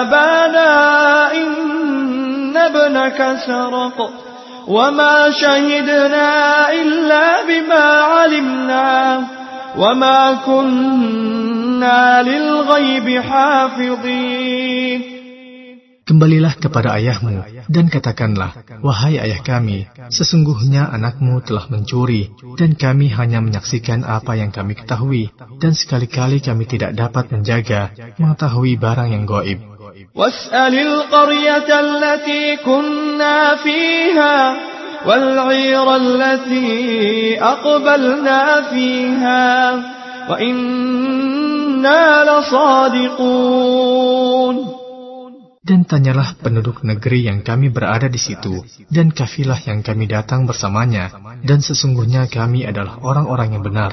أبانا إن ابنك سرق وما شهدنا إلا بما علمنا وما كنا للغيب حافظين Kembalilah kepada ayahmu dan katakanlah, Wahai ayah kami, sesungguhnya anakmu telah mencuri dan kami hanya menyaksikan apa yang kami ketahui dan sekali-kali kami tidak dapat menjaga mengetahui barang yang goib. واسأل القرية التي كنا فيها والعير التي أقبلنا فيها وإنا لصادقون Dan tanyalah penduduk negeri yang kami berada di situ, dan kafilah yang kami datang bersamanya, dan sesungguhnya kami adalah orang-orang yang benar.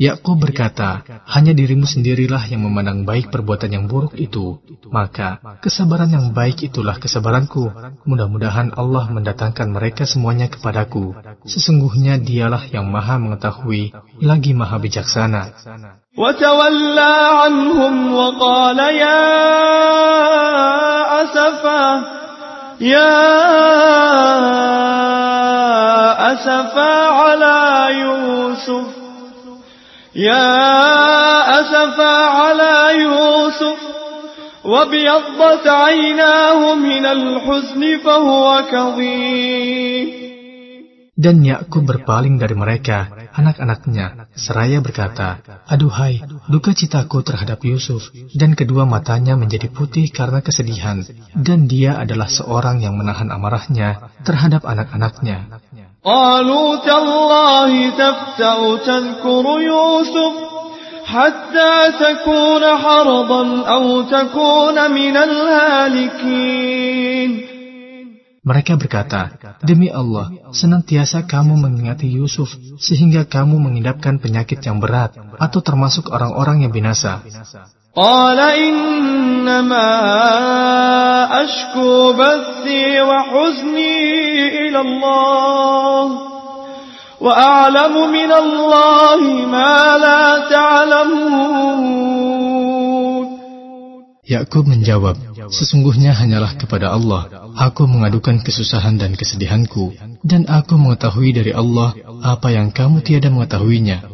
Yakub berkata, hanya dirimu sendirilah yang memandang baik perbuatan yang buruk itu. Maka, kesabaran yang baik itulah kesabaranku. Mudah-mudahan Allah mendatangkan mereka semuanya kepadaku. Sesungguhnya dialah yang maha mengetahui, lagi maha bijaksana. وتولى عنهم وقال يا أسفا يا أسفا على يوسف يا أسفا على يوسف وابيضت عيناه من الحزن فهو كظيم Dan Yakub berpaling dari mereka, anak-anaknya, seraya berkata, Aduhai, duka citaku terhadap Yusuf, dan kedua matanya menjadi putih karena kesedihan, dan dia adalah seorang yang menahan amarahnya terhadap anak-anaknya. قالوا تالله تفتأ تذكر يوسف حتى تكون حرضا أو تكون من الهالكين Mereka berkata, Demi Allah, senantiasa kamu mengingati Yusuf, sehingga kamu mengidapkan penyakit yang berat, atau termasuk orang-orang yang binasa. قال إنما أشكو بثي وحزني إلى الله وأعلم من الله ما لا تعلمون Yakub menjawab, Sesungguhnya hanyalah kepada Allah, aku mengadukan kesusahan dan kesedihanku, dan aku mengetahui dari Allah apa yang kamu tiada mengetahuinya.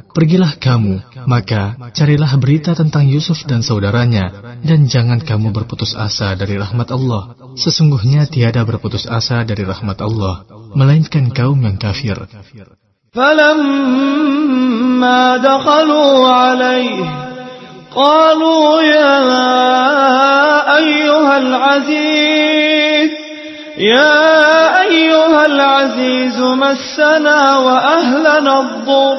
pergilah kamu, maka carilah berita tentang Yusuf dan saudaranya, dan jangan kamu berputus asa dari rahmat Allah. Sesungguhnya tiada berputus asa dari rahmat Allah, melainkan kaum yang kafir. فلما دخلوا عليه قالوا يا أيها العزيز يا أيها العزيز مسنا وأهلنا الضر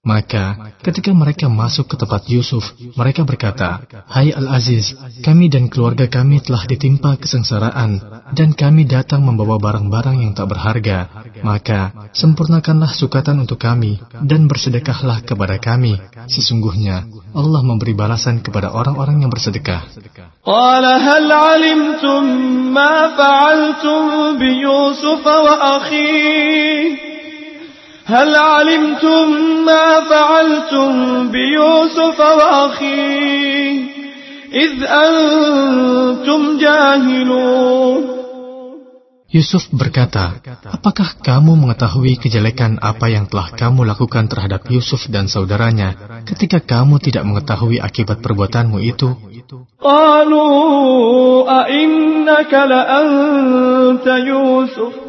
Maka, ketika mereka masuk ke tempat Yusuf, mereka berkata, Hai Al-Aziz, kami dan keluarga kami telah ditimpa kesengsaraan, dan kami datang membawa barang-barang yang tak berharga. Maka, sempurnakanlah sukatan untuk kami, dan bersedekahlah kepada kami. Sesungguhnya, Allah memberi balasan kepada orang-orang yang bersedekah. Qala hal alimtum ma fa'altum bi Yusuf wa akhih هل علمتم ما فعلتم بيوسف وأخيه إذ أنتم جاهلون Yusuf berkata, Apakah kamu mengetahui kejelekan apa yang telah kamu lakukan terhadap Yusuf dan saudaranya ketika kamu tidak mengetahui akibat perbuatanmu itu? قالوا أئنك لأنت يوسف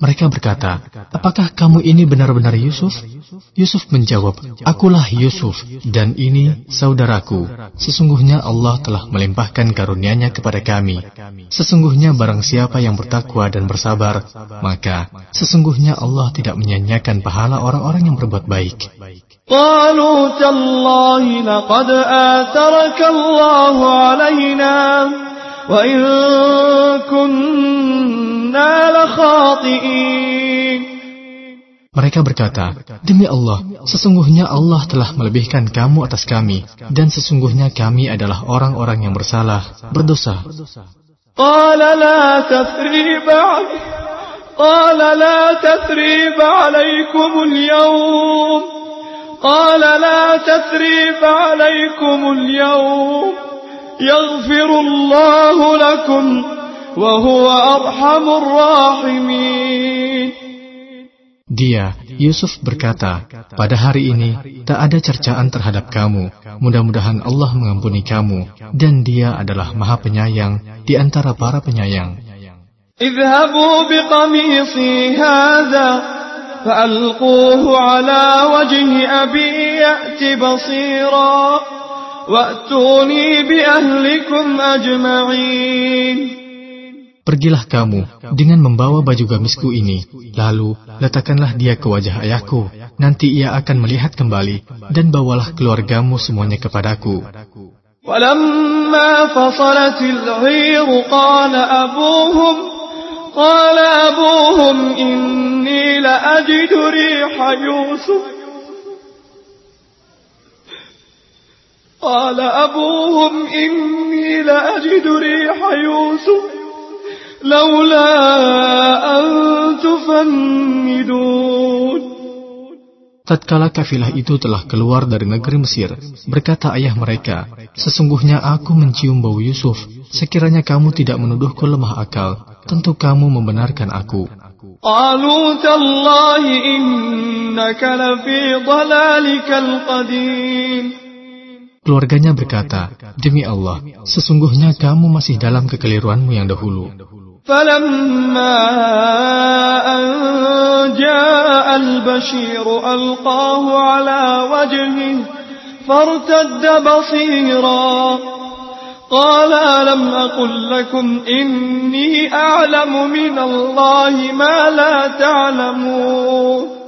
Mereka berkata, apakah kamu ini benar-benar Yusuf? Yusuf menjawab, akulah Yusuf, dan ini saudaraku. Sesungguhnya Allah telah melimpahkan karunia-Nya kepada kami. Sesungguhnya barang siapa yang bertakwa dan bersabar, maka sesungguhnya Allah tidak menyanyiakan pahala orang-orang yang berbuat baik. قالوا تالله لقد آثرك الله علينا وإن كنا لخاطئين Mereka berkata, Demi Allah, sesungguhnya Allah telah melebihkan kamu atas kami, dan sesungguhnya kami adalah orang-orang yang bersalah, berdosa. قال لا تثريب علي- قال لا تثريب عليكم اليوم قال لا تثريب عليكم اليوم يغفر الله لكم وهو أرحم الراحمين Dia, Yusuf berkata, pada hari ini tak ada cercaan terhadap kamu. Mudah-mudahan Allah mengampuni kamu, dan dia adalah maha penyayang di antara para penyayang. اذهبوا بقميصي هذا فألقوه على وجه أبي يأت بصيرا وأتوني بأهلكم أجمعين Pergilah kamu dengan membawa baju gamisku ini, lalu letakkanlah dia ke wajah ayahku. Nanti ia akan melihat kembali, dan bawalah keluargamu semuanya kepadaku. ولما فصلت العير قال أبوهم قال أبوهم إني لأجد ريح يوسف قال أبوهم إني لأجد ريح يوسف لولا أن تفندون Tatkala kafilah itu telah keluar dari negeri Mesir, berkata ayah mereka, Sesungguhnya aku mencium bau Yusuf, sekiranya kamu tidak menuduhku lemah akal, tentu kamu membenarkan aku. Keluarganya berkata, Demi Allah, sesungguhnya kamu masih dalam kekeliruanmu yang dahulu. فلما أن جاء البشير ألقاه على وجهه فارتد بصيرا قال ألم أقل لكم إني أعلم من الله ما لا تعلمون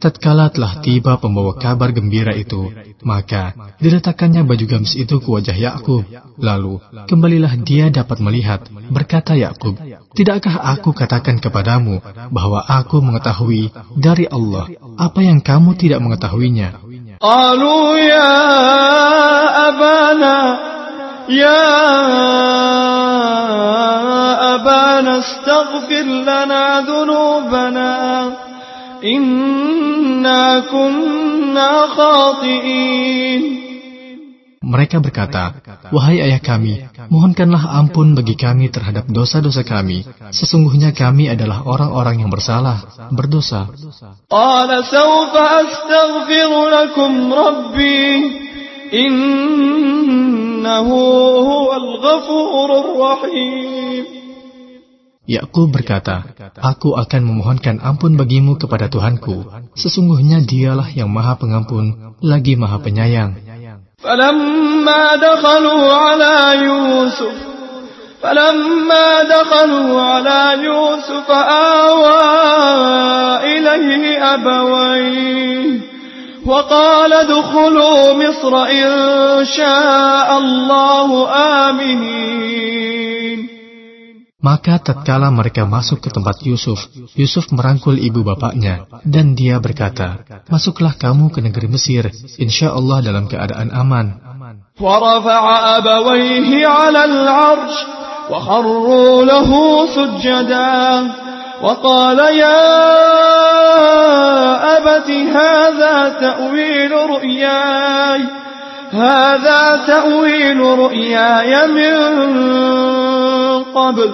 Tatkala telah tiba pembawa kabar gembira itu, maka diletakkannya baju gamis itu ke wajah Yakub. Lalu kembalilah dia dapat melihat, berkata Yakub, "Tidakkah aku katakan kepadamu bahwa aku mengetahui dari Allah apa yang kamu tidak mengetahuinya?" Alu ya abana ya abana astaghfir lana dhunubana mereka berkata, Wahai ayah kami, mohonkanlah ampun bagi kami terhadap dosa-dosa kami. Sesungguhnya kami adalah orang-orang yang bersalah, berdosa. Rabbi, innahu huwal rahim. Yakub berkata, Aku akan memohonkan ampun bagimu kepada Tuhanku. Sesungguhnya dialah yang maha pengampun, lagi maha penyayang. فلما دخلوا على يوسف فلما دخلوا على يوسف آوى إليه أبويه وقال ادخلوا مصر إن شاء الله آمنين Maka tatkala mereka masuk ke tempat Yusuf, Yusuf merangkul ibu bapaknya, dan dia berkata, Masuklah kamu ke negeri Mesir, insya Allah dalam keadaan aman. ورفع أبويه على العرش وخروا له سجدا وقال يا أبت هذا تأويل رؤياي هذا تأويل رؤياي من قبل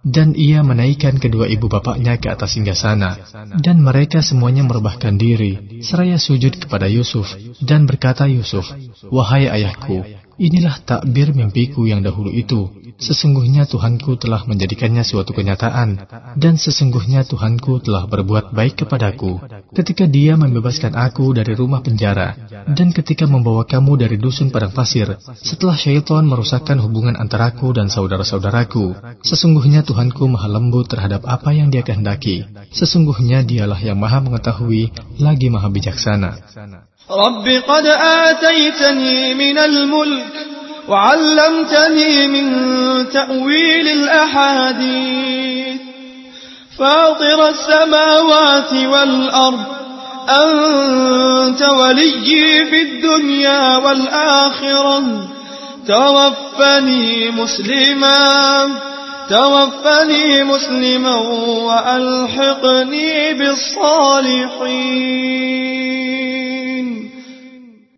Dan ia menaikkan kedua ibu bapaknya ke atas hingga sana, dan mereka semuanya merubahkan diri, seraya sujud kepada Yusuf, dan berkata Yusuf, Wahai ayahku, inilah takbir mimpiku yang dahulu itu, Sesungguhnya Tuhanku telah menjadikannya suatu kenyataan, dan sesungguhnya Tuhanku telah berbuat baik kepadaku ketika Dia membebaskan aku dari rumah penjara, dan ketika membawa kamu dari dusun padang pasir setelah syaitan merusakkan hubungan antaraku dan saudara-saudaraku. Sesungguhnya Tuhanku Maha Lembut terhadap apa yang Dia kehendaki. Sesungguhnya Dialah yang Maha Mengetahui lagi Maha Bijaksana. وعلمتني من تأويل الأحاديث. فاطر السماوات والأرض أنت ولي في الدنيا والآخرة. توفني مسلما توفني مسلما وألحقني بالصالحين.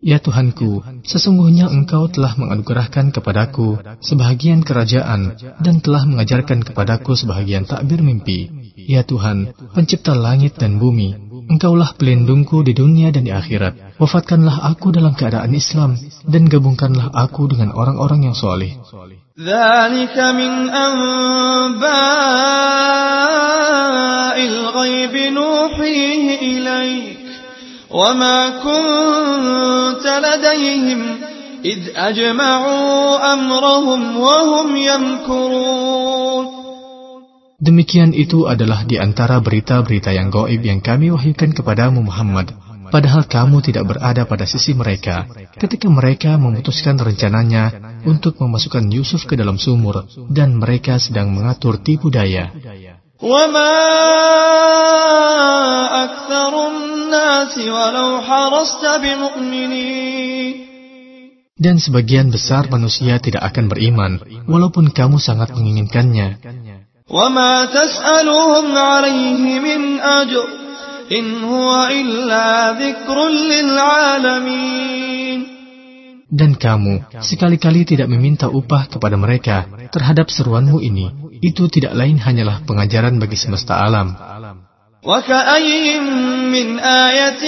Ya Tuhanku, ya sesungguhnya Engkau telah menganugerahkan kepadaku sebahagian kerajaan dan telah mengajarkan kepadaku sebahagian takbir mimpi. Ya Tuhan, ya pencipta langit dan bumi, Engkaulah pelindungku di dunia dan di akhirat. Wafatkanlah aku dalam keadaan Islam dan gabungkanlah aku dengan orang-orang yang soleh. وما كنت لديهم إذ أجمعوا أمرهم وهم يمكرون Demikian itu adalah di antara berita-berita yang goib yang kami wahyukan kepadamu Muhammad. Padahal kamu tidak berada pada sisi mereka ketika mereka memutuskan rencananya untuk memasukkan Yusuf ke dalam sumur dan mereka sedang mengatur tipu daya. وما أكثر الناس ولو حرصت بمؤمنين Dan sebagian besar manusia tidak akan beriman walaupun kamu sangat menginginkannya. وما تسألهم عليه من أجر إن هو إلا ذكر للعالمين Dan kamu sekali-kali tidak meminta upah kepada mereka terhadap seruanmu ini. Itu tidak lain hanyalah pengajaran bagi semesta alam. وكأي من آية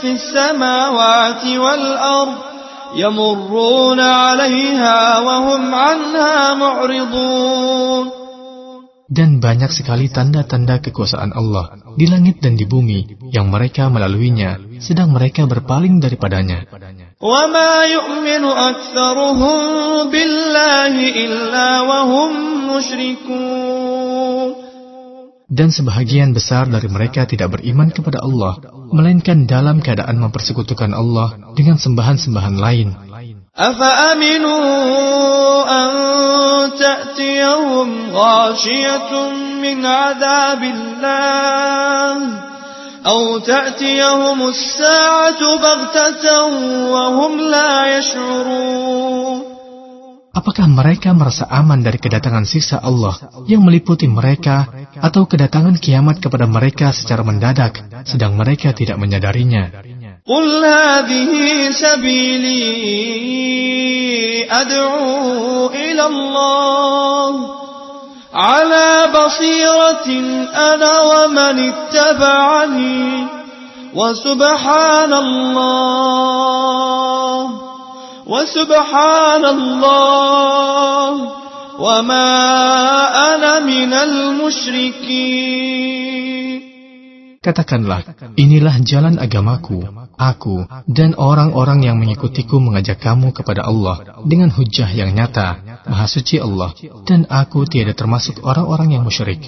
في السماوات والأرض يمرون عليها وهم عنها معرضون Dan banyak sekali tanda-tanda kekuasaan Allah di langit dan di bumi yang mereka melaluinya, sedang mereka berpaling daripadanya. dan sebahagian besar dari mereka tidak beriman kepada Allah, melainkan dalam keadaan mempersekutukan Allah dengan sembahan-sembahan lain. Apakah mereka merasa aman dari kedatangan siksa Allah yang meliputi mereka atau kedatangan kiamat kepada mereka secara mendadak sedang mereka tidak menyadarinya? قل هذه سبيلي أدعو إلى الله على بصيرة أنا ومن اتبعني وسبحان الله وسبحان الله وما أنا من المشركين Katakanlah, inilah jalan agamaku, aku, dan orang-orang yang mengikutiku mengajak kamu kepada Allah dengan hujah yang nyata, Maha Suci Allah, dan aku tiada termasuk orang-orang yang musyrik.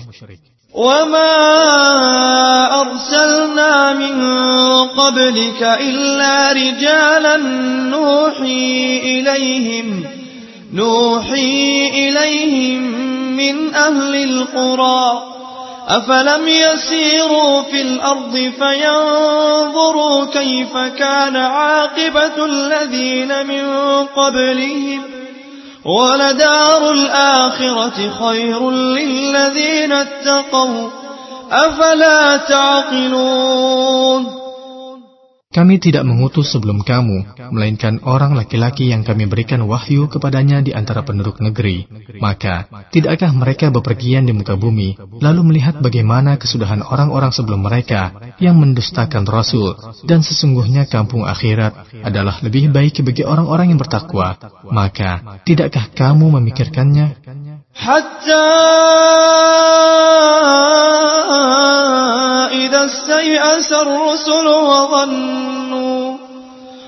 وما أرسلنا من قبلك إلا رجالا نوحي إليهم نوحي إليهم من أهل القرى أفلم يسيروا في الأرض فينظروا كيف كان عاقبة الذين من قبلهم ولدار الآخرة خير للذين اتقوا أفلا تعقلون Kami tidak mengutus sebelum kamu, melainkan orang laki-laki yang kami berikan wahyu kepadanya di antara penduduk negeri. Maka, tidakkah mereka bepergian di muka bumi, lalu melihat bagaimana kesudahan orang-orang sebelum mereka yang mendustakan Rasul, dan sesungguhnya kampung akhirat adalah lebih baik bagi orang-orang yang bertakwa. Maka, tidakkah kamu memikirkannya? حتى إذا استيأس الرسل وظنوا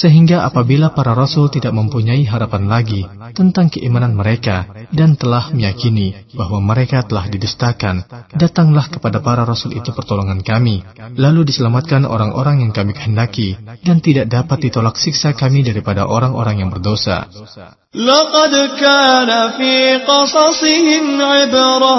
Sehingga apabila para rasul tidak mempunyai harapan lagi tentang keimanan mereka dan telah meyakini bahwa mereka telah didustakan, datanglah kepada para rasul itu pertolongan kami, lalu diselamatkan orang-orang yang kami kehendaki dan tidak dapat ditolak siksa kami daripada orang-orang yang berdosa. لقد كان في قصصهم عبرة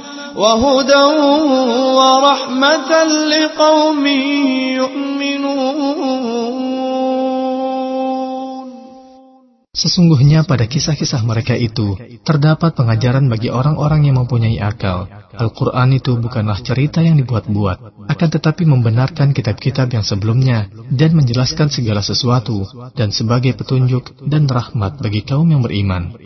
وهدى ورحمة لقوم يؤمنون Sesungguhnya pada kisah-kisah mereka itu terdapat pengajaran bagi orang-orang yang mempunyai akal. Al-Quran itu bukanlah cerita yang dibuat-buat, akan tetapi membenarkan kitab-kitab yang sebelumnya dan menjelaskan segala sesuatu dan sebagai petunjuk dan rahmat bagi kaum yang beriman.